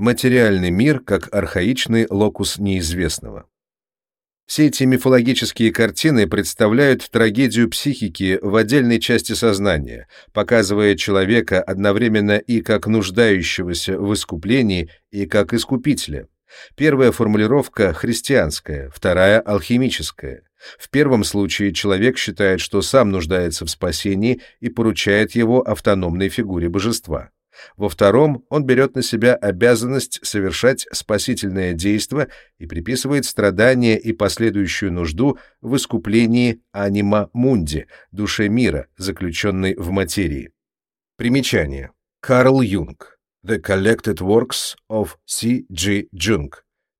Материальный мир как архаичный локус неизвестного. Все эти мифологические картины представляют трагедию психики в отдельной части сознания, показывая человека одновременно и как нуждающегося в искуплении, и как искупителя. Первая формулировка христианская, вторая алхимическая. В первом случае человек считает, что сам нуждается в спасении и поручает его автономной фигуре божества. Во втором он берет на себя обязанность совершать спасительное действо и приписывает страдания и последующую нужду в искуплении анима мунди, душе мира, заключенной в материи. Примечание. Карл Юнг. The Collected Works of C. G. Jung.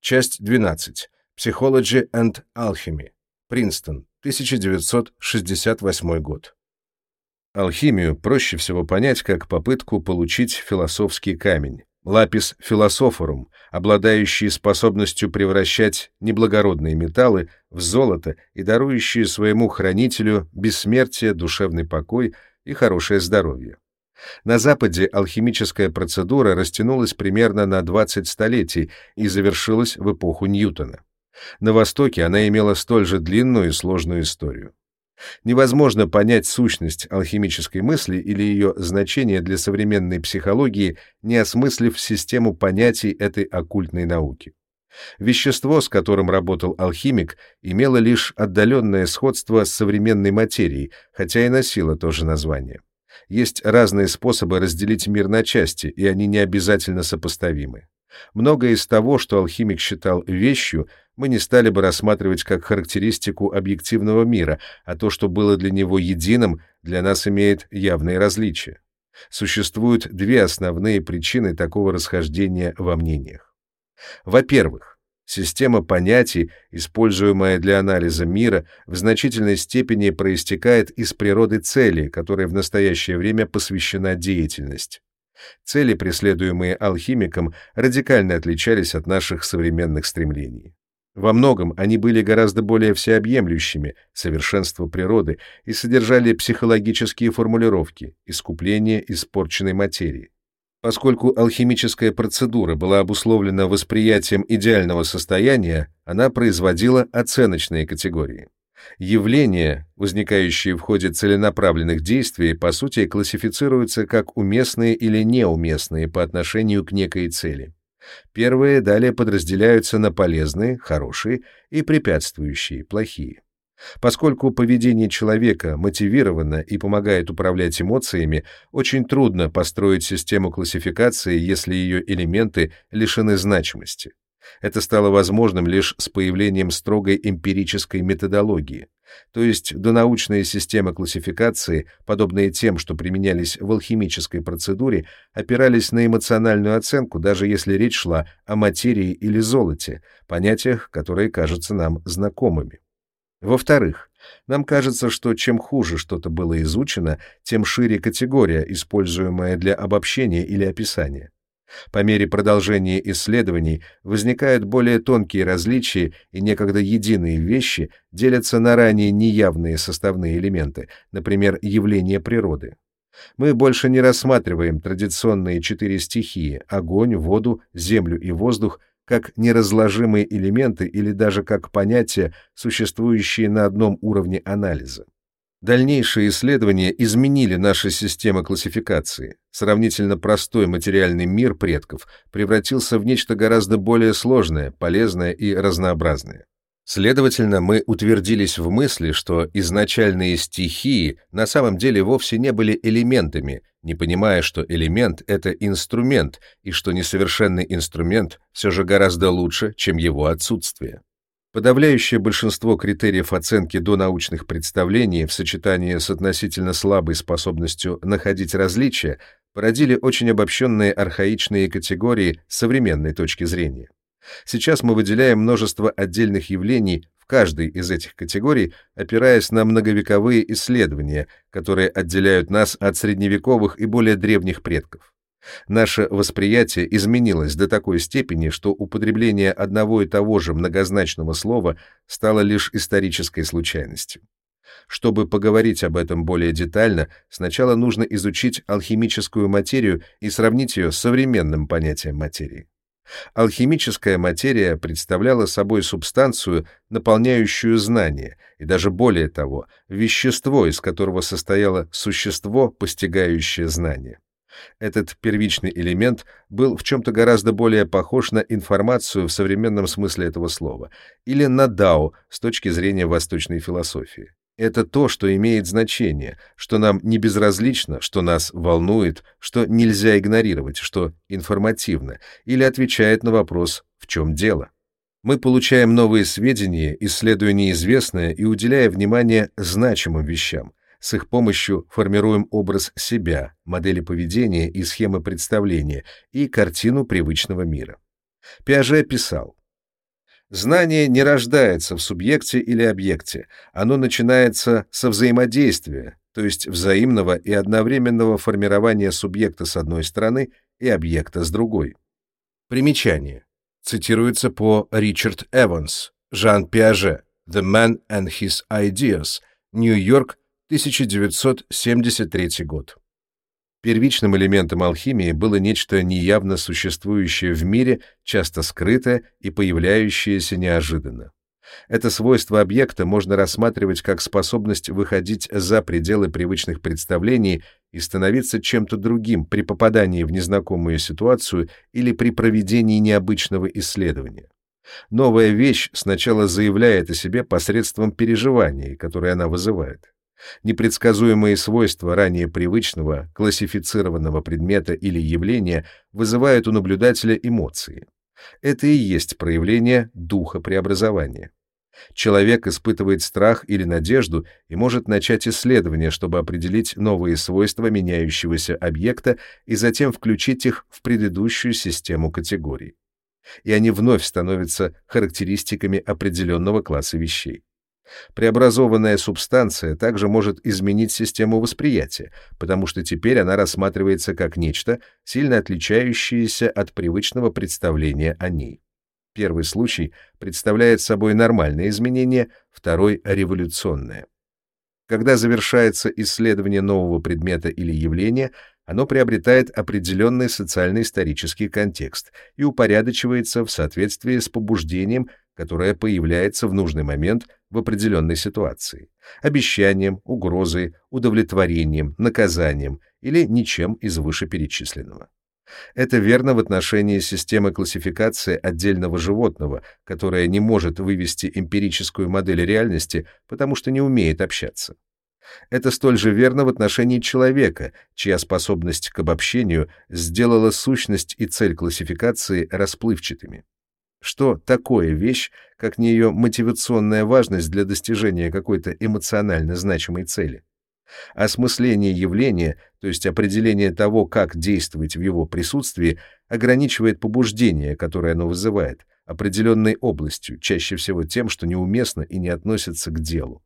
Часть 12. Psychology and Alchemy. Принстон. 1968 год. Алхимию проще всего понять как попытку получить философский камень, лапис философорум, обладающий способностью превращать неблагородные металлы в золото и дарующие своему хранителю бессмертие, душевный покой и хорошее здоровье. На Западе алхимическая процедура растянулась примерно на 20 столетий и завершилась в эпоху Ньютона. На Востоке она имела столь же длинную и сложную историю. Невозможно понять сущность алхимической мысли или ее значение для современной психологии, не осмыслив систему понятий этой оккультной науки. Вещество, с которым работал алхимик, имело лишь отдаленное сходство с современной материей, хотя и носило то же название. Есть разные способы разделить мир на части, и они не обязательно сопоставимы. Многое из того, что алхимик считал вещью, мы не стали бы рассматривать как характеристику объективного мира, а то, что было для него единым, для нас имеет явные различия. Существуют две основные причины такого расхождения во мнениях. Во-первых, система понятий, используемая для анализа мира, в значительной степени проистекает из природы цели, которой в настоящее время посвящена деятельность. Цели, преследуемые алхимиком, радикально отличались от наших современных стремлений. Во многом они были гораздо более всеобъемлющими, совершенство природы, и содержали психологические формулировки, искупление испорченной материи. Поскольку алхимическая процедура была обусловлена восприятием идеального состояния, она производила оценочные категории. Явления, возникающие в ходе целенаправленных действий, по сути классифицируются как уместные или неуместные по отношению к некой цели. Первые далее подразделяются на полезные, хорошие и препятствующие, плохие. Поскольку поведение человека мотивировано и помогает управлять эмоциями, очень трудно построить систему классификации, если ее элементы лишены значимости. Это стало возможным лишь с появлением строгой эмпирической методологии. То есть донаучные системы классификации, подобные тем, что применялись в алхимической процедуре, опирались на эмоциональную оценку, даже если речь шла о материи или золоте, понятиях, которые кажутся нам знакомыми. Во-вторых, нам кажется, что чем хуже что-то было изучено, тем шире категория, используемая для обобщения или описания. По мере продолжения исследований возникают более тонкие различия, и некогда единые вещи делятся на ранее неявные составные элементы, например, явления природы. Мы больше не рассматриваем традиционные четыре стихии — огонь, воду, землю и воздух — как неразложимые элементы или даже как понятия, существующие на одном уровне анализа. Дальнейшие исследования изменили наши системы классификации. Сравнительно простой материальный мир предков превратился в нечто гораздо более сложное, полезное и разнообразное. Следовательно, мы утвердились в мысли, что изначальные стихии на самом деле вовсе не были элементами, не понимая, что элемент — это инструмент, и что несовершенный инструмент все же гораздо лучше, чем его отсутствие. Подавляющее большинство критериев оценки донаучных представлений в сочетании с относительно слабой способностью находить различия породили очень обобщенные архаичные категории с современной точки зрения. Сейчас мы выделяем множество отдельных явлений в каждой из этих категорий, опираясь на многовековые исследования, которые отделяют нас от средневековых и более древних предков. Наше восприятие изменилось до такой степени, что употребление одного и того же многозначного слова стало лишь исторической случайностью. Чтобы поговорить об этом более детально, сначала нужно изучить алхимическую материю и сравнить ее с современным понятием материи. Алхимическая материя представляла собой субстанцию, наполняющую знание, и даже более того, вещество, из которого состояло существо, постигающее знание. Этот первичный элемент был в чем-то гораздо более похож на информацию в современном смысле этого слова, или на дао с точки зрения восточной философии. Это то, что имеет значение, что нам не безразлично, что нас волнует, что нельзя игнорировать, что информативно, или отвечает на вопрос «в чем дело?». Мы получаем новые сведения, исследуя неизвестное и уделяя внимание значимым вещам. С их помощью формируем образ себя, модели поведения и схемы представления и картину привычного мира. Пиаже писал, Знание не рождается в субъекте или объекте, оно начинается со взаимодействия, то есть взаимного и одновременного формирования субъекта с одной стороны и объекта с другой. Примечание. Цитируется по Ричард Эванс, Жан Пиаже, The Man and His Ideas, Нью-Йорк, 1973 год. Первичным элементом алхимии было нечто неявно существующее в мире, часто скрытое и появляющееся неожиданно. Это свойство объекта можно рассматривать как способность выходить за пределы привычных представлений и становиться чем-то другим при попадании в незнакомую ситуацию или при проведении необычного исследования. Новая вещь сначала заявляет о себе посредством переживаний, которые она вызывает. Непредсказуемые свойства ранее привычного, классифицированного предмета или явления вызывают у наблюдателя эмоции. Это и есть проявление духа преобразования. Человек испытывает страх или надежду и может начать исследование, чтобы определить новые свойства меняющегося объекта и затем включить их в предыдущую систему категорий. И они вновь становятся характеристиками определенного класса вещей. Преобразованная субстанция также может изменить систему восприятия, потому что теперь она рассматривается как нечто, сильно отличающееся от привычного представления о ней. Первый случай представляет собой нормальное изменение, второй — революционное. Когда завершается исследование нового предмета или явления, оно приобретает определенный социально-исторический контекст и упорядочивается в соответствии с побуждением, которое появляется в нужный момент в определенной ситуации, обещанием, угрозой, удовлетворением, наказанием или ничем из вышеперечисленного. Это верно в отношении системы классификации отдельного животного, которая не может вывести эмпирическую модель реальности, потому что не умеет общаться. Это столь же верно в отношении человека, чья способность к обобщению сделала сущность и цель классификации расплывчатыми. Что такое вещь, как не ее мотивационная важность для достижения какой-то эмоционально значимой цели? Осмысление явления, то есть определение того, как действовать в его присутствии, ограничивает побуждение, которое оно вызывает, определенной областью, чаще всего тем, что неуместно и не относится к делу.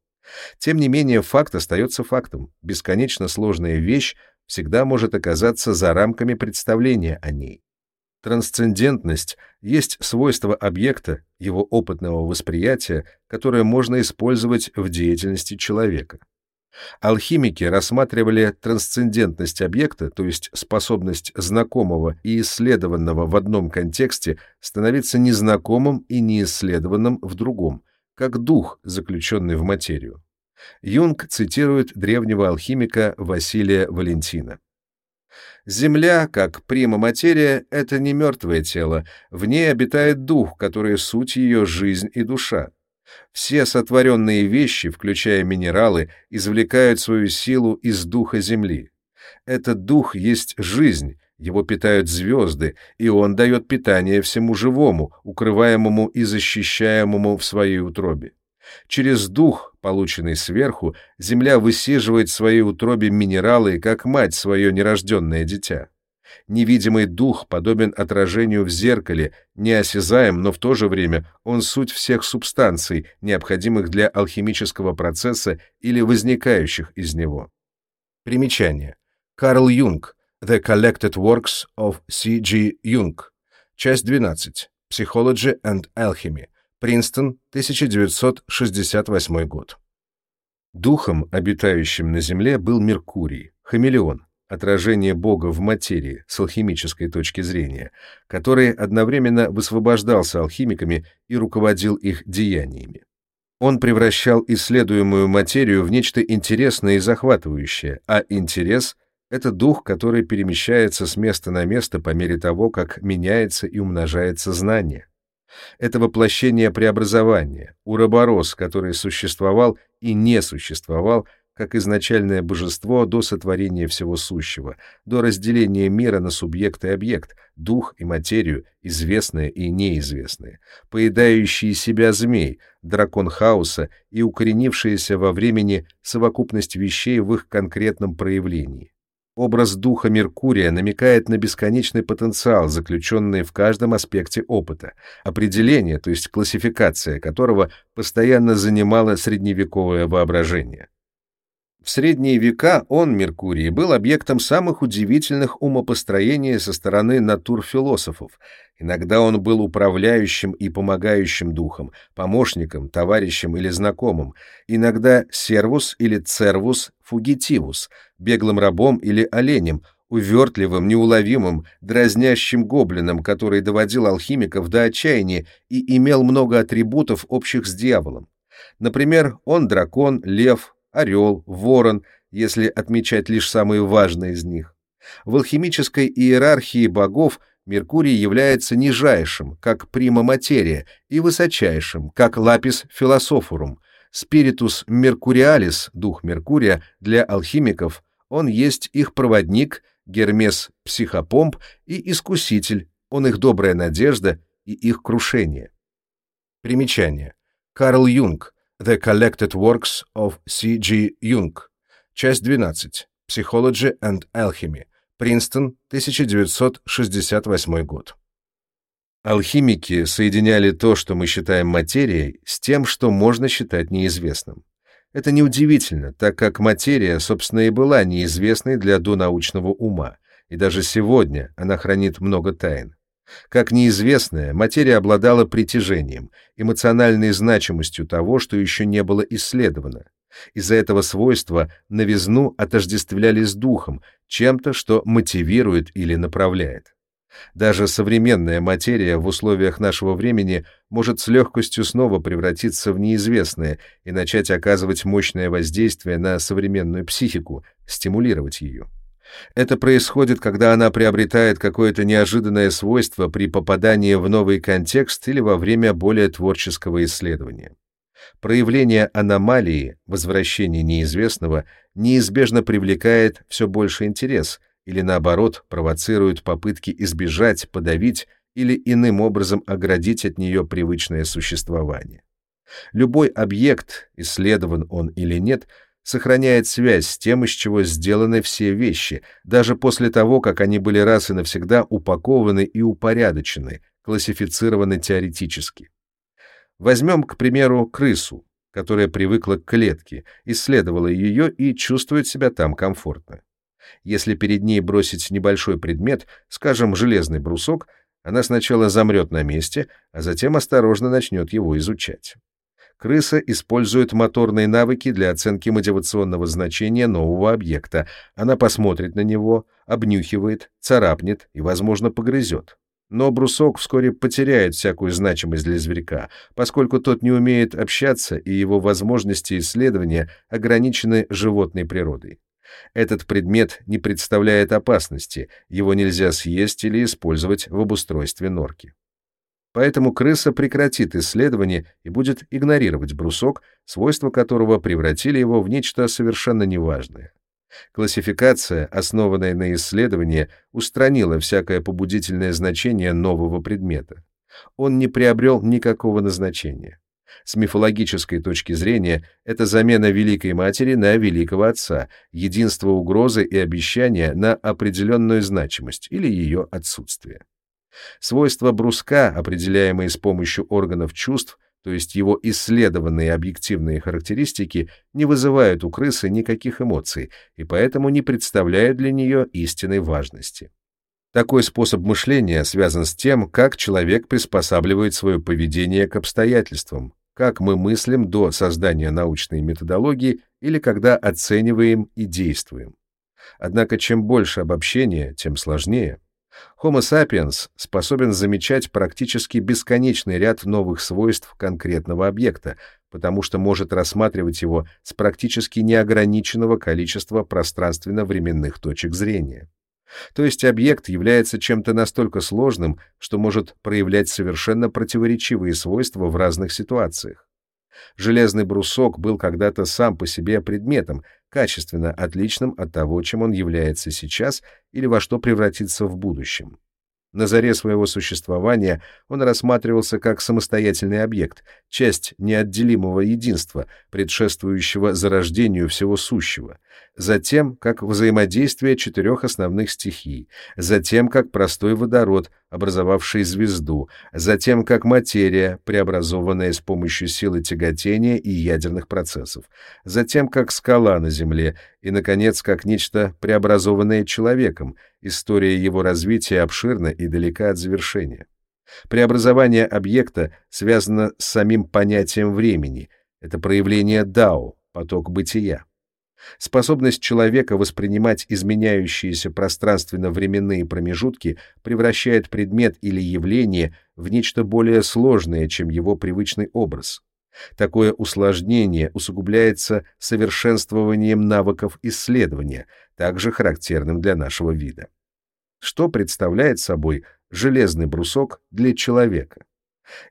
Тем не менее, факт остается фактом. Бесконечно сложная вещь всегда может оказаться за рамками представления о ней. Трансцендентность есть свойство объекта, его опытного восприятия, которое можно использовать в деятельности человека. Алхимики рассматривали трансцендентность объекта, то есть способность знакомого и исследованного в одном контексте становиться незнакомым и неисследованным в другом, как дух, заключенный в материю. Юнг цитирует древнего алхимика Василия Валентина. Земля, как прима-материя, — это не мертвое тело, в ней обитает дух, который суть ее жизнь и душа. Все сотворенные вещи, включая минералы, извлекают свою силу из духа Земли. Этот дух есть жизнь, его питают звезды, и он дает питание всему живому, укрываемому и защищаемому в своей утробе. Через дух, полученный сверху, земля высиживает в своей утробе минералы, как мать свое нерожденное дитя. Невидимый дух подобен отражению в зеркале, неосязаем, но в то же время он суть всех субстанций, необходимых для алхимического процесса или возникающих из него. Примечание. Карл Юнг. The Collected Works of C.G. Jung. Часть 12. Psychology and Alchemy. Принстон, 1968 год. Духом, обитающим на Земле, был Меркурий, хамелеон, отражение Бога в материи с алхимической точки зрения, который одновременно высвобождался алхимиками и руководил их деяниями. Он превращал исследуемую материю в нечто интересное и захватывающее, а интерес — это дух, который перемещается с места на место по мере того, как меняется и умножается знание. Это воплощение преобразования, уроборос, который существовал и не существовал — как изначальное божество до сотворения всего сущего, до разделения мира на субъект и объект, дух и материю, известное и неизвестное, поедающие себя змей, дракон хаоса и укоренившаяся во времени совокупность вещей в их конкретном проявлении. Образ духа Меркурия намекает на бесконечный потенциал, заключенный в каждом аспекте опыта, определение, то есть классификация которого постоянно занимало средневековое воображение. В средние века он, Меркурий, был объектом самых удивительных умопостроений со стороны натурфилософов. Иногда он был управляющим и помогающим духом, помощником, товарищем или знакомым, иногда сервус или цервус фугитивус, беглым рабом или оленем, увертливым, неуловимым, дразнящим гоблином, который доводил алхимиков до отчаяния и имел много атрибутов, общих с дьяволом. Например, он дракон, лев, орел, ворон, если отмечать лишь самые важные из них. В алхимической иерархии богов Меркурий является нижайшим, как прима материя, и высочайшим, как лапис философорум. Спиритус меркуриалис, дух Меркурия, для алхимиков, он есть их проводник, Гермес психопомп и искуситель, он их добрая надежда и их крушение. Примечание. Карл Юнг, The Collected Works of C.G. Jung. Часть 12. Psychology and Alchemy. Принстон, 1968 год. Алхимики соединяли то, что мы считаем материей, с тем, что можно считать неизвестным. Это неудивительно, так как материя, собственно, и была неизвестной для донаучного ума, и даже сегодня она хранит много тайн. Как неизвестная, материя обладала притяжением, эмоциональной значимостью того, что еще не было исследовано. Из-за этого свойства новизну отождествляли с духом, чем-то, что мотивирует или направляет. Даже современная материя в условиях нашего времени может с легкостью снова превратиться в неизвестное и начать оказывать мощное воздействие на современную психику, стимулировать ее. Это происходит, когда она приобретает какое-то неожиданное свойство при попадании в новый контекст или во время более творческого исследования. Проявление аномалии, возвращение неизвестного, неизбежно привлекает все больше интерес или, наоборот, провоцирует попытки избежать, подавить или иным образом оградить от нее привычное существование. Любой объект, исследован он или нет, сохраняет связь с тем, из чего сделаны все вещи, даже после того, как они были раз и навсегда упакованы и упорядочены, классифицированы теоретически. Возьмем, к примеру, крысу, которая привыкла к клетке, исследовала ее и чувствует себя там комфортно. Если перед ней бросить небольшой предмет, скажем, железный брусок, она сначала замрет на месте, а затем осторожно начнет его изучать крыса использует моторные навыки для оценки мотивационного значения нового объекта. Она посмотрит на него, обнюхивает, царапнет и, возможно, погрызет. Но брусок вскоре потеряет всякую значимость для зверька, поскольку тот не умеет общаться, и его возможности исследования ограничены животной природой. Этот предмет не представляет опасности, его нельзя съесть или использовать в обустройстве норки. Поэтому крыса прекратит исследование и будет игнорировать брусок, свойства которого превратили его в нечто совершенно неважное. Классификация, основанная на исследовании, устранила всякое побудительное значение нового предмета. Он не приобрел никакого назначения. С мифологической точки зрения, это замена Великой Матери на Великого Отца, единство угрозы и обещания на определенную значимость или ее отсутствие. Свойства бруска, определяемые с помощью органов чувств, то есть его исследованные объективные характеристики, не вызывают у крысы никаких эмоций и поэтому не представляют для нее истинной важности. Такой способ мышления связан с тем, как человек приспосабливает свое поведение к обстоятельствам, как мы мыслим до создания научной методологии или когда оцениваем и действуем. Однако чем больше обобщения, тем сложнее. Homo sapiens способен замечать практически бесконечный ряд новых свойств конкретного объекта, потому что может рассматривать его с практически неограниченного количества пространственно-временных точек зрения. То есть объект является чем-то настолько сложным, что может проявлять совершенно противоречивые свойства в разных ситуациях. Железный брусок был когда-то сам по себе предметом, качественно отличным от того, чем он является сейчас или во что превратится в будущем. На заре своего существования он рассматривался как самостоятельный объект, часть неотделимого единства, предшествующего зарождению всего сущего, затем как взаимодействие четырех основных стихий, затем как простой водород, образовавший звезду, затем как материя, преобразованная с помощью силы тяготения и ядерных процессов, затем как скала на Земле и, наконец, как нечто преобразованное человеком, история его развития обширна и далека от завершения. Преобразование объекта связано с самим понятием времени, это проявление дао, поток бытия. Способность человека воспринимать изменяющиеся пространственно-временные промежутки превращает предмет или явление в нечто более сложное, чем его привычный образ. Такое усложнение усугубляется совершенствованием навыков исследования, также характерным для нашего вида. Что представляет собой железный брусок для человека?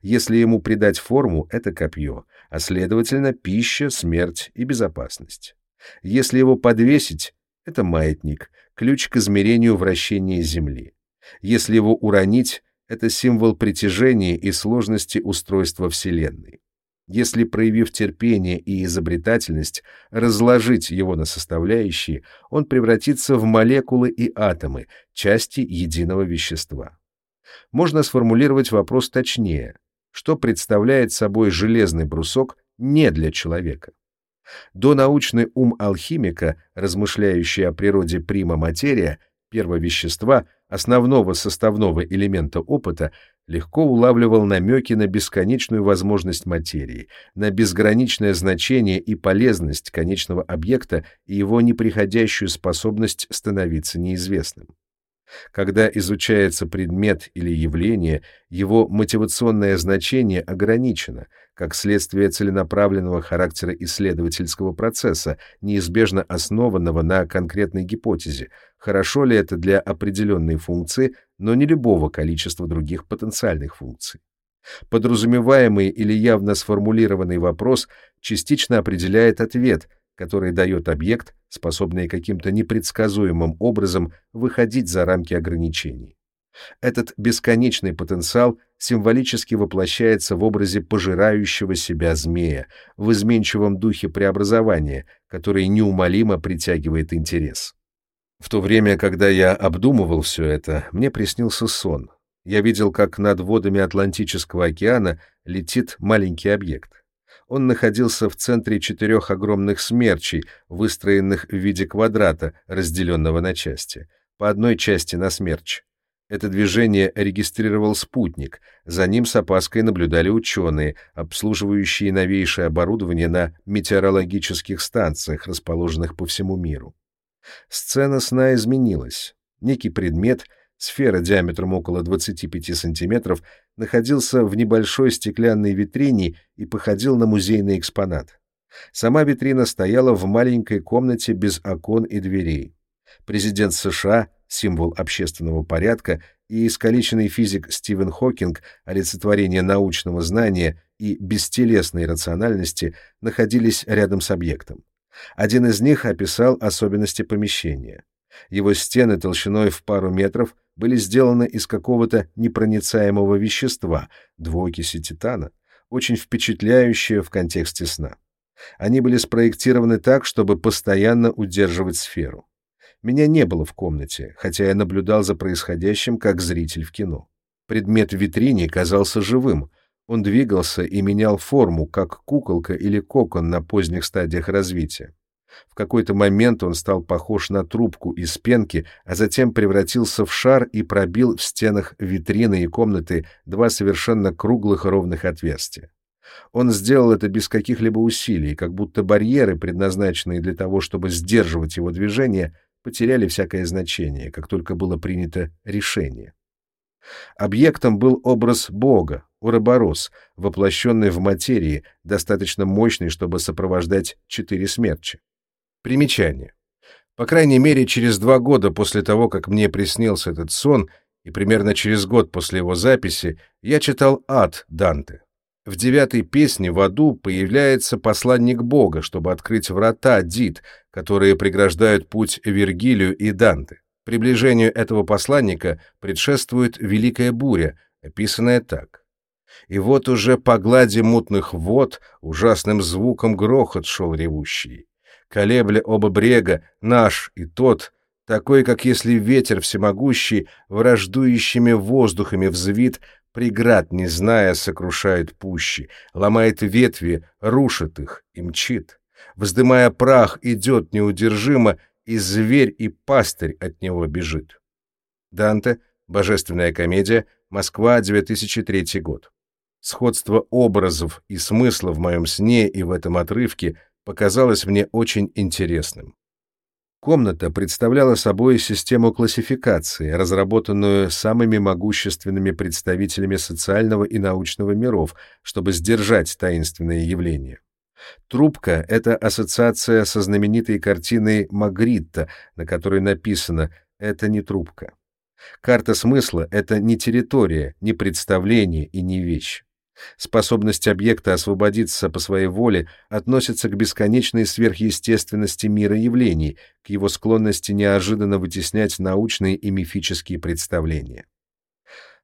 Если ему придать форму, это копье, а следовательно пища, смерть и безопасность. Если его подвесить, это маятник, ключ к измерению вращения Земли. Если его уронить, это символ притяжения и сложности устройства Вселенной. Если, проявив терпение и изобретательность, разложить его на составляющие, он превратится в молекулы и атомы, части единого вещества. Можно сформулировать вопрос точнее. Что представляет собой железный брусок не для человека? Донаучный ум алхимика, размышляющий о природе прима материя, первовещества, основного составного элемента опыта, легко улавливал намеки на бесконечную возможность материи, на безграничное значение и полезность конечного объекта и его неприходящую способность становиться неизвестным. Когда изучается предмет или явление, его мотивационное значение ограничено, как следствие целенаправленного характера исследовательского процесса, неизбежно основанного на конкретной гипотезе, хорошо ли это для определенной функции, но не любого количества других потенциальных функций. Подразумеваемый или явно сформулированный вопрос частично определяет ответ, который дает объект, способный каким-то непредсказуемым образом выходить за рамки ограничений. Этот бесконечный потенциал символически воплощается в образе пожирающего себя змея, в изменчивом духе преобразования, который неумолимо притягивает интерес. В то время, когда я обдумывал все это, мне приснился сон. Я видел, как над водами Атлантического океана летит маленький объект. Он находился в центре четырех огромных смерчей, выстроенных в виде квадрата, разделенного на части. По одной части на смерч. Это движение регистрировал спутник, за ним с опаской наблюдали ученые, обслуживающие новейшее оборудование на метеорологических станциях, расположенных по всему миру. Сцена сна изменилась. Некий предмет — сфера диаметром около 25 сантиметров, находился в небольшой стеклянной витрине и походил на музейный экспонат. Сама витрина стояла в маленькой комнате без окон и дверей. Президент США, символ общественного порядка, и искалеченный физик Стивен Хокинг, олицетворение научного знания и бестелесной рациональности, находились рядом с объектом. Один из них описал особенности помещения. Его стены толщиной в пару метров были сделаны из какого-то непроницаемого вещества, двуокиси титана, очень впечатляющее в контексте сна. Они были спроектированы так, чтобы постоянно удерживать сферу. Меня не было в комнате, хотя я наблюдал за происходящим как зритель в кино. Предмет в витрине казался живым. Он двигался и менял форму, как куколка или кокон на поздних стадиях развития. В какой-то момент он стал похож на трубку из пенки, а затем превратился в шар и пробил в стенах витрины и комнаты два совершенно круглых ровных отверстия. Он сделал это без каких-либо усилий, как будто барьеры, предназначенные для того, чтобы сдерживать его движение, потеряли всякое значение, как только было принято решение. Объектом был образ Бога, Уроборос, воплощенный в материи, достаточно мощный, чтобы сопровождать четыре смерчи. Примечание. По крайней мере, через два года после того, как мне приснился этот сон, и примерно через год после его записи, я читал «Ад» Данте. В девятой песне в аду появляется посланник Бога, чтобы открыть врата Дид, которые преграждают путь Вергилию и Данте. Приближению этого посланника предшествует великая буря, описанная так. И вот уже по глади мутных вод ужасным звуком грохот шел ревущий. Колебля оба брега, наш и тот, такой, как если ветер всемогущий, враждующими воздухами взвит, преград, не зная, сокрушает пущи, ломает ветви, рушит их и мчит. Вздымая прах, идет неудержимо, и зверь, и пастырь от него бежит. Данте, Божественная комедия, Москва, 2003 год. Сходство образов и смысла в моем сне и в этом отрывке показалось мне очень интересным. Комната представляла собой систему классификации, разработанную самыми могущественными представителями социального и научного миров, чтобы сдержать таинственные явления. Трубка — это ассоциация со знаменитой картиной Магритта, на которой написано «это не трубка». Карта смысла — это не территория, не представление и не вещь. Способность объекта освободиться по своей воле относится к бесконечной сверхъестественности мира явлений, к его склонности неожиданно вытеснять научные и мифические представления.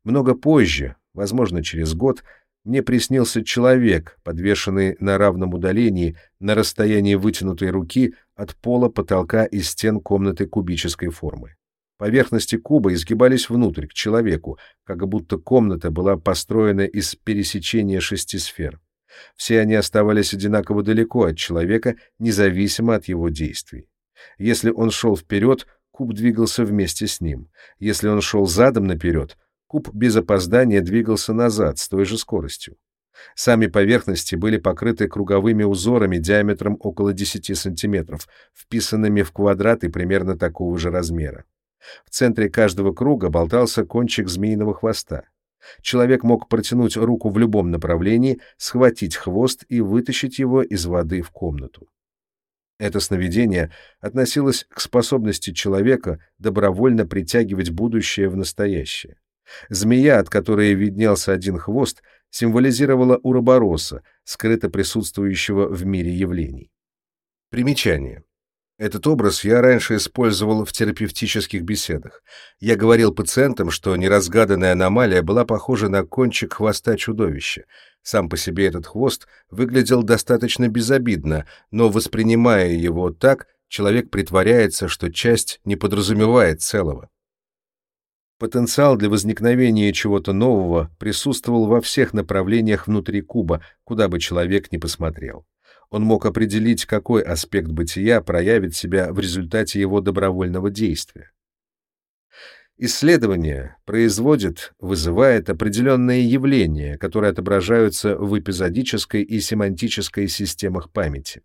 Много позже, возможно, через год, мне приснился человек, подвешенный на равном удалении, на расстоянии вытянутой руки от пола, потолка и стен комнаты кубической формы. Поверхности куба изгибались внутрь, к человеку, как будто комната была построена из пересечения шести сфер. Все они оставались одинаково далеко от человека, независимо от его действий. Если он шел вперед, куб двигался вместе с ним. Если он шел задом наперед, куб без опоздания двигался назад с той же скоростью. Сами поверхности были покрыты круговыми узорами диаметром около 10 сантиметров, вписанными в квадраты примерно такого же размера. В центре каждого круга болтался кончик змеиного хвоста. Человек мог протянуть руку в любом направлении, схватить хвост и вытащить его из воды в комнату. Это сновидение относилось к способности человека добровольно притягивать будущее в настоящее. Змея, от которой виднелся один хвост, символизировала уробороса, скрыто присутствующего в мире явлений. Примечание. Этот образ я раньше использовал в терапевтических беседах. Я говорил пациентам, что неразгаданная аномалия была похожа на кончик хвоста чудовища. Сам по себе этот хвост выглядел достаточно безобидно, но, воспринимая его так, человек притворяется, что часть не подразумевает целого. Потенциал для возникновения чего-то нового присутствовал во всех направлениях внутри куба, куда бы человек ни посмотрел он мог определить, какой аспект бытия проявит себя в результате его добровольного действия. Исследование производит, вызывает определенные явления, которые отображаются в эпизодической и семантической системах памяти.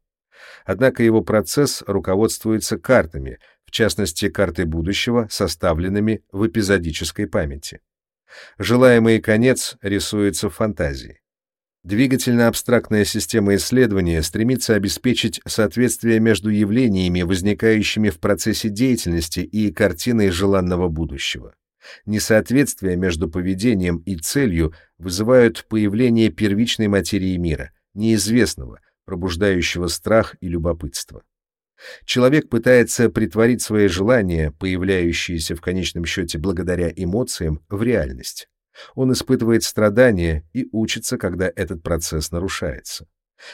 Однако его процесс руководствуется картами, в частности, картой будущего, составленными в эпизодической памяти. Желаемый конец рисуется в фантазии. Двигательно-абстрактная система исследования стремится обеспечить соответствие между явлениями, возникающими в процессе деятельности, и картиной желанного будущего. Несоответствия между поведением и целью вызывают появление первичной материи мира, неизвестного, пробуждающего страх и любопытство. Человек пытается притворить свои желания, появляющиеся в конечном счете благодаря эмоциям, в реальность. Он испытывает страдания и учится, когда этот процесс нарушается.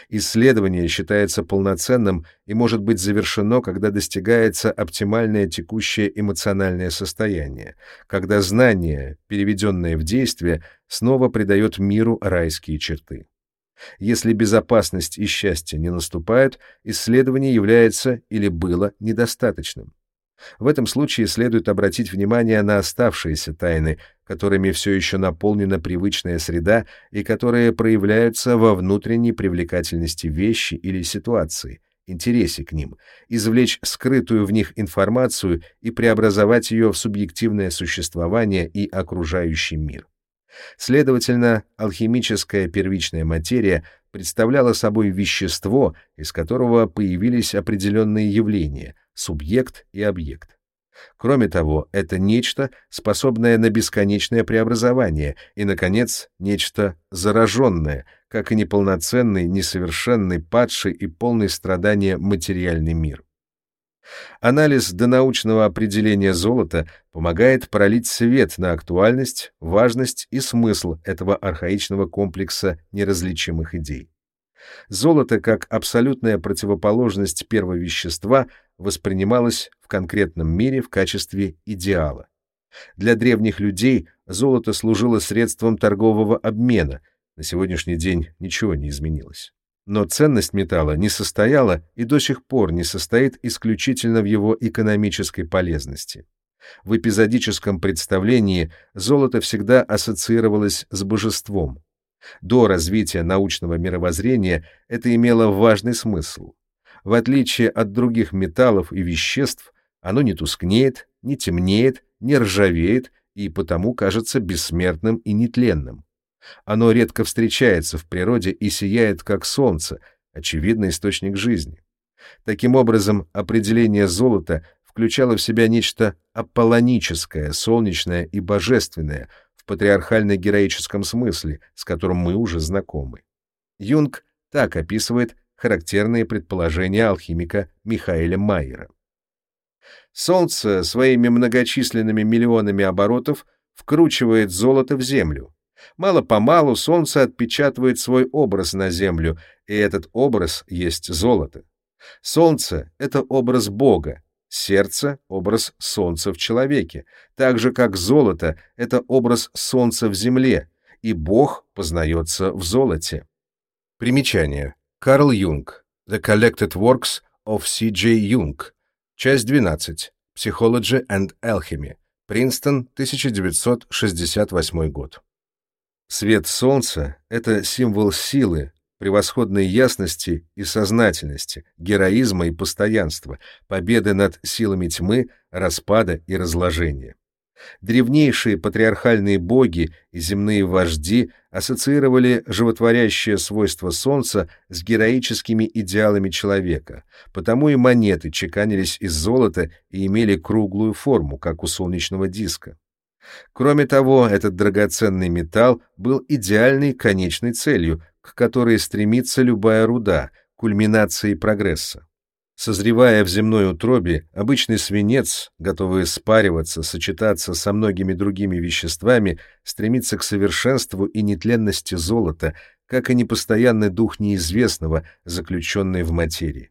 Исследование считается полноценным и может быть завершено, когда достигается оптимальное текущее эмоциональное состояние, когда знание, переведенное в действие, снова придает миру райские черты. Если безопасность и счастье не наступают, исследование является или было недостаточным. В этом случае следует обратить внимание на оставшиеся тайны, которыми все еще наполнена привычная среда и которые проявляются во внутренней привлекательности вещи или ситуации, интересе к ним, извлечь скрытую в них информацию и преобразовать ее в субъективное существование и окружающий мир. Следовательно, алхимическая первичная материя представляла собой вещество, из которого появились определенные явления — субъект и объект. Кроме того, это нечто, способное на бесконечное преобразование, и, наконец, нечто зараженное, как и неполноценный, несовершенный, падший и полный страдания материальный мир. Анализ донаучного определения золота помогает пролить свет на актуальность, важность и смысл этого архаичного комплекса неразличимых идей. Золото как абсолютная противоположность первого вещества воспринималось в конкретном мире в качестве идеала. Для древних людей золото служило средством торгового обмена, на сегодняшний день ничего не изменилось. Но ценность металла не состояла и до сих пор не состоит исключительно в его экономической полезности. В эпизодическом представлении золото всегда ассоциировалось с божеством. До развития научного мировоззрения это имело важный смысл. В отличие от других металлов и веществ, оно не тускнеет, не темнеет, не ржавеет и потому кажется бессмертным и нетленным. Оно редко встречается в природе и сияет как солнце, очевидный источник жизни. Таким образом, определение золота включало в себя нечто аполлоническое, солнечное и божественное в патриархально-героическом смысле, с которым мы уже знакомы. Юнг так описывает характерные предположения алхимика Михаэля Майера. Солнце своими многочисленными миллионами оборотов вкручивает золото в землю, Мало-помалу солнце отпечатывает свой образ на землю, и этот образ есть золото. Солнце — это образ Бога, сердце — образ солнца в человеке, так же, как золото — это образ солнца в земле, и Бог познается в золоте. Примечание. Карл Юнг. The Collected Works of C.J. Jung. Часть 12. Psychology and Alchemy. Принстон, 1968 год. Свет солнца — это символ силы, превосходной ясности и сознательности, героизма и постоянства, победы над силами тьмы, распада и разложения. Древнейшие патриархальные боги и земные вожди ассоциировали животворящее свойство солнца с героическими идеалами человека, потому и монеты чеканились из золота и имели круглую форму, как у солнечного диска. Кроме того, этот драгоценный металл был идеальной конечной целью, к которой стремится любая руда, кульминацией прогресса. Созревая в земной утробе, обычный свинец, готовый спариваться, сочетаться со многими другими веществами, стремится к совершенству и нетленности золота, как и непостоянный дух неизвестного, заключенный в материи.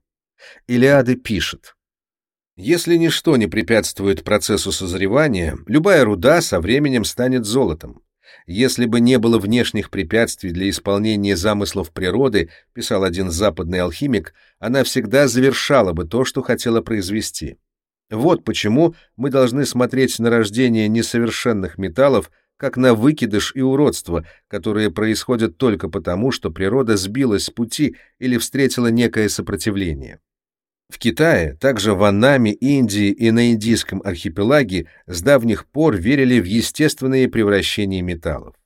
Илиады пишет — если ничто не препятствует процессу созревания, любая руда со временем станет золотом. Если бы не было внешних препятствий для исполнения замыслов природы, писал один западный алхимик, она всегда завершала бы то, что хотела произвести. Вот почему мы должны смотреть на рождение несовершенных металлов как на выкидыш и уродство, которые происходят только потому, что природа сбилась с пути или встретила некое сопротивление. В Китае, также в Аннаме, Индии и на Индийском архипелаге с давних пор верили в естественные превращения металлов.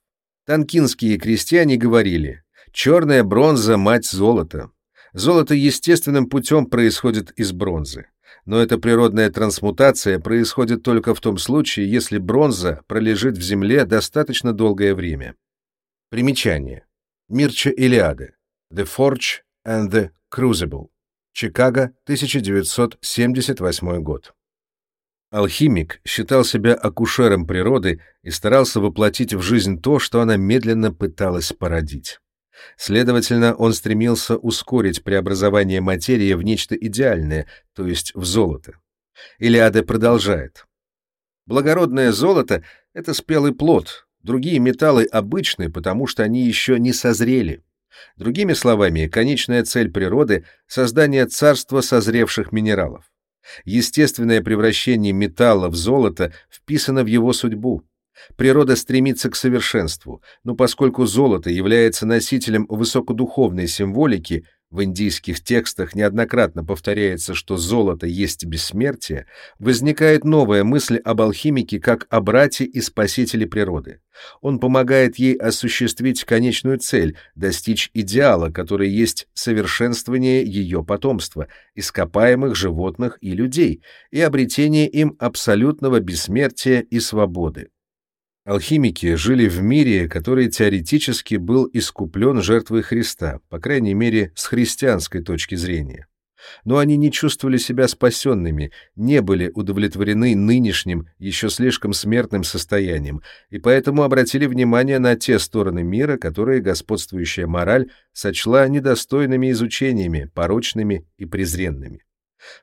Танкинские крестьяне говорили «черная бронза – мать золота». Золото естественным путем происходит из бронзы. Но эта природная трансмутация происходит только в том случае, если бронза пролежит в земле достаточно долгое время. Примечание. Мирча Илиады. The Forge and the Crucible. Чикаго, 1978 год. Алхимик считал себя акушером природы и старался воплотить в жизнь то, что она медленно пыталась породить. Следовательно, он стремился ускорить преобразование материи в нечто идеальное, то есть в золото. Илиада продолжает. Благородное золото — это спелый плод, другие металлы обычны, потому что они еще не созрели. Другими словами, конечная цель природы — создание царства созревших минералов. Естественное превращение металла в золото вписано в его судьбу. Природа стремится к совершенству, но поскольку золото является носителем высокодуховной символики, в индийских текстах неоднократно повторяется, что золото есть бессмертие, возникает новая мысль об алхимике как о брате и спасителе природы. Он помогает ей осуществить конечную цель, достичь идеала, который есть совершенствование ее потомства, ископаемых животных и людей, и обретение им абсолютного бессмертия и свободы. Алхимики жили в мире, который теоретически был искуплен жертвой Христа, по крайней мере, с христианской точки зрения. Но они не чувствовали себя спасенными, не были удовлетворены нынешним, еще слишком смертным состоянием, и поэтому обратили внимание на те стороны мира, которые господствующая мораль сочла недостойными изучениями, порочными и презренными.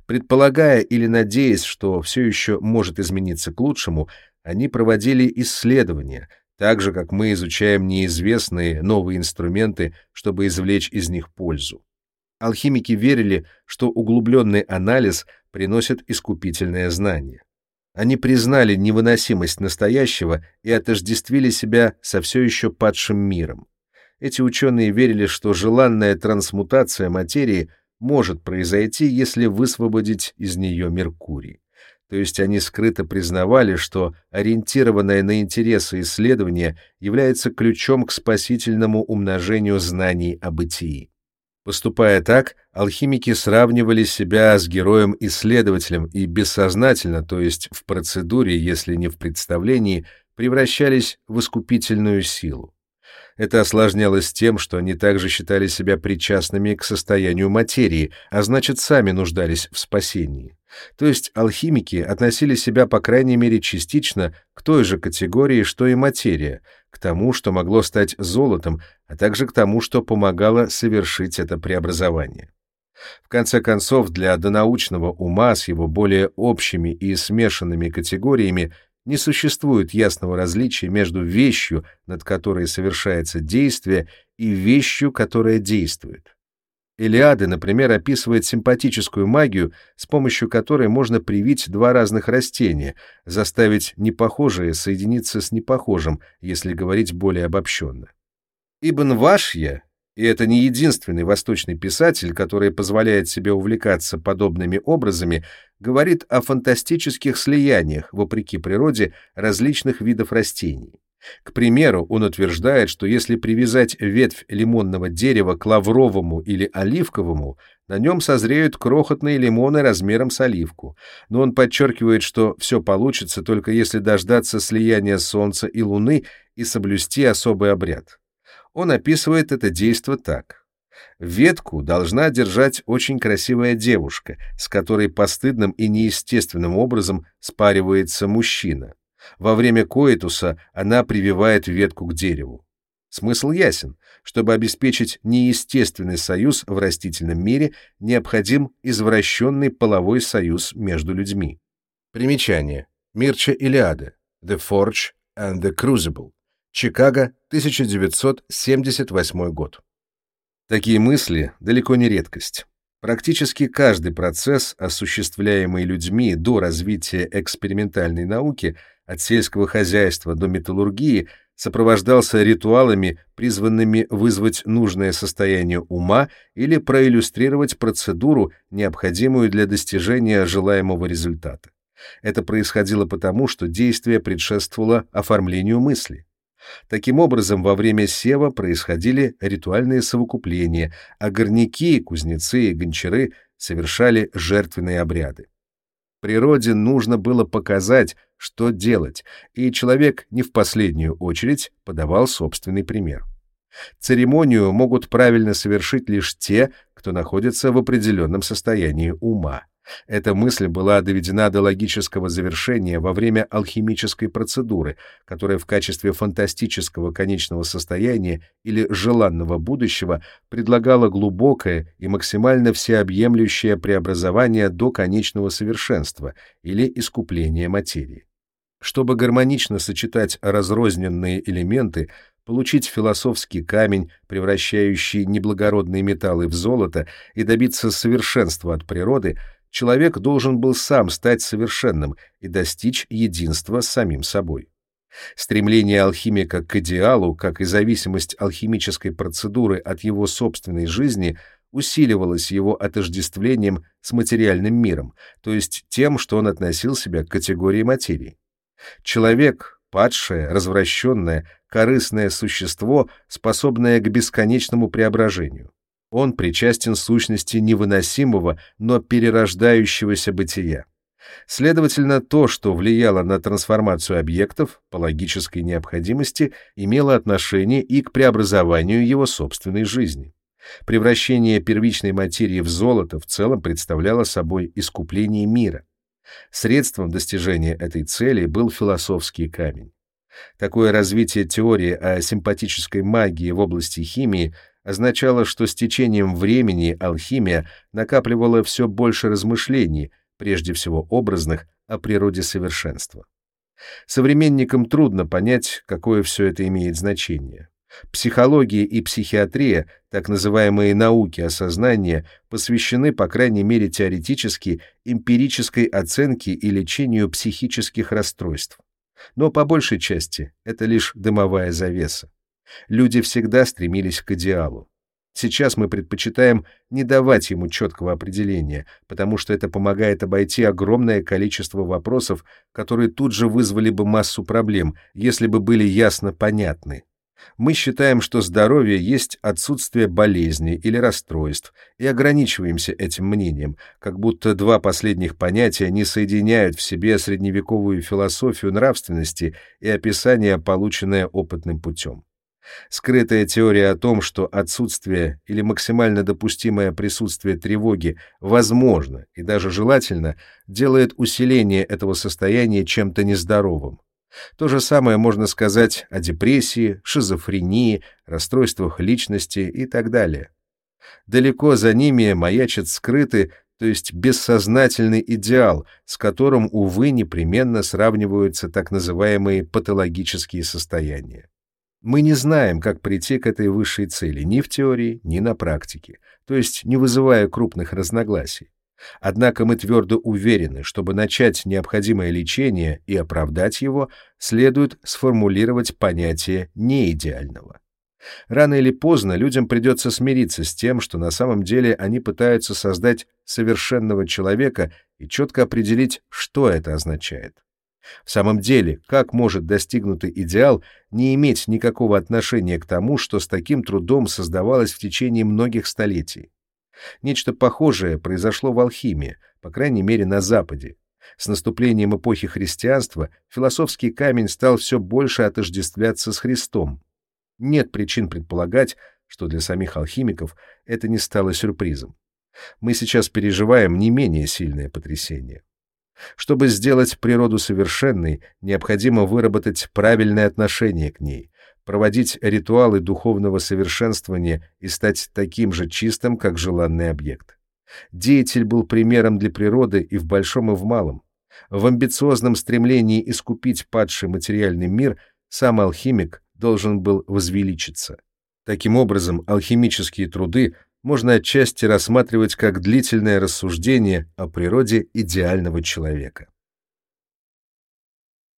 Предполагая или надеясь, что все еще может измениться к лучшему, они проводили исследования, так же, как мы изучаем неизвестные новые инструменты, чтобы извлечь из них пользу. Алхимики верили, что углубленный анализ приносит искупительное знание. Они признали невыносимость настоящего и отождествили себя со все еще падшим миром. Эти ученые верили, что желанная трансмутация материи может произойти, если высвободить из нее Меркурий то есть они скрыто признавали, что ориентированное на интересы исследование является ключом к спасительному умножению знаний о бытии. Поступая так, алхимики сравнивали себя с героем-исследователем и бессознательно, то есть в процедуре, если не в представлении, превращались в искупительную силу. Это осложнялось тем, что они также считали себя причастными к состоянию материи, а значит, сами нуждались в спасении. То есть алхимики относили себя, по крайней мере, частично к той же категории, что и материя, к тому, что могло стать золотом, а также к тому, что помогало совершить это преобразование. В конце концов, для донаучного ума с его более общими и смешанными категориями не существует ясного различия между вещью, над которой совершается действие, и вещью, которая действует. Илиады, например, описывает симпатическую магию, с помощью которой можно привить два разных растения, заставить непохожее соединиться с непохожим, если говорить более обобщенно. Ибн Вашья, и это не единственный восточный писатель, который позволяет себе увлекаться подобными образами, говорит о фантастических слияниях, вопреки природе, различных видов растений. К примеру, он утверждает, что если привязать ветвь лимонного дерева к лавровому или оливковому, на нем созреют крохотные лимоны размером с оливку, но он подчеркивает, что все получится только если дождаться слияния Солнца и Луны и соблюсти особый обряд. Он описывает это действо так. Ветку должна держать очень красивая девушка, с которой постыдным и неестественным образом спаривается мужчина. Во время коитуса она прививает ветку к дереву. Смысл ясен. Чтобы обеспечить неестественный союз в растительном мире, необходим извращенный половой союз между людьми. Примечание. Мирча Илиады. The Forge and the Crucible. Чикаго, 1978 год. Такие мысли далеко не редкость. Практически каждый процесс, осуществляемый людьми до развития экспериментальной науки, от сельского хозяйства до металлургии, сопровождался ритуалами, призванными вызвать нужное состояние ума или проиллюстрировать процедуру, необходимую для достижения желаемого результата. Это происходило потому, что действие предшествовало оформлению мысли. Таким образом, во время сева происходили ритуальные совокупления, а горняки, кузнецы и гончары совершали жертвенные обряды. Природе нужно было показать, что делать, и человек не в последнюю очередь подавал собственный пример. Церемонию могут правильно совершить лишь те, кто находится в определенном состоянии ума. Эта мысль была доведена до логического завершения во время алхимической процедуры, которая в качестве фантастического конечного состояния или желанного будущего предлагала глубокое и максимально всеобъемлющее преобразование до конечного совершенства или искупления материи. Чтобы гармонично сочетать разрозненные элементы, получить философский камень, превращающий неблагородные металлы в золото, и добиться совершенства от природы, человек должен был сам стать совершенным и достичь единства с самим собой. Стремление алхимика к идеалу, как и зависимость алхимической процедуры от его собственной жизни, усиливалось его отождествлением с материальным миром, то есть тем, что он относил себя к категории материи. Человек, падшее, развращенное, корыстное существо, способное к бесконечному преображению. Он причастен сущности невыносимого, но перерождающегося бытия. Следовательно, то, что влияло на трансформацию объектов по логической необходимости, имело отношение и к преобразованию его собственной жизни. Превращение первичной материи в золото в целом представляло собой искупление мира. Средством достижения этой цели был философский камень. Такое развитие теории о симпатической магии в области химии означало, что с течением времени алхимия накапливала все больше размышлений, прежде всего образных, о природе совершенства. Современникам трудно понять, какое все это имеет значение. Психология и психиатрия, так называемые науки осознания, посвящены, по крайней мере теоретически, эмпирической оценке и лечению психических расстройств. Но по большей части это лишь дымовая завеса. Люди всегда стремились к идеалу. Сейчас мы предпочитаем не давать ему четкого определения, потому что это помогает обойти огромное количество вопросов, которые тут же вызвали бы массу проблем, если бы были ясно понятны. Мы считаем, что здоровье есть отсутствие болезни или расстройств, и ограничиваемся этим мнением, как будто два последних понятия не соединяют в себе средневековую философию нравственности и описание, полученное опытным путем. Скрытая теория о том, что отсутствие или максимально допустимое присутствие тревоги возможно и даже желательно, делает усиление этого состояния чем-то нездоровым. То же самое можно сказать о депрессии, шизофрении, расстройствах личности и так далее. Далеко за ними маячит скрытый, то есть бессознательный идеал, с которым, увы, непременно сравниваются так называемые патологические состояния. Мы не знаем, как прийти к этой высшей цели ни в теории, ни на практике, то есть не вызывая крупных разногласий. Однако мы твердо уверены, чтобы начать необходимое лечение и оправдать его, следует сформулировать понятие неидеального. Рано или поздно людям придется смириться с тем, что на самом деле они пытаются создать совершенного человека и четко определить, что это означает. В самом деле, как может достигнутый идеал не иметь никакого отношения к тому, что с таким трудом создавалось в течение многих столетий? Нечто похожее произошло в алхимии, по крайней мере на Западе. С наступлением эпохи христианства философский камень стал все больше отождествляться с Христом. Нет причин предполагать, что для самих алхимиков это не стало сюрпризом. Мы сейчас переживаем не менее сильное потрясение. Чтобы сделать природу совершенной, необходимо выработать правильное отношение к ней, проводить ритуалы духовного совершенствования и стать таким же чистым, как желанный объект. Деятель был примером для природы и в большом, и в малом. В амбициозном стремлении искупить падший материальный мир сам алхимик должен был возвеличиться. Таким образом, алхимические труды можно отчасти рассматривать как длительное рассуждение о природе идеального человека.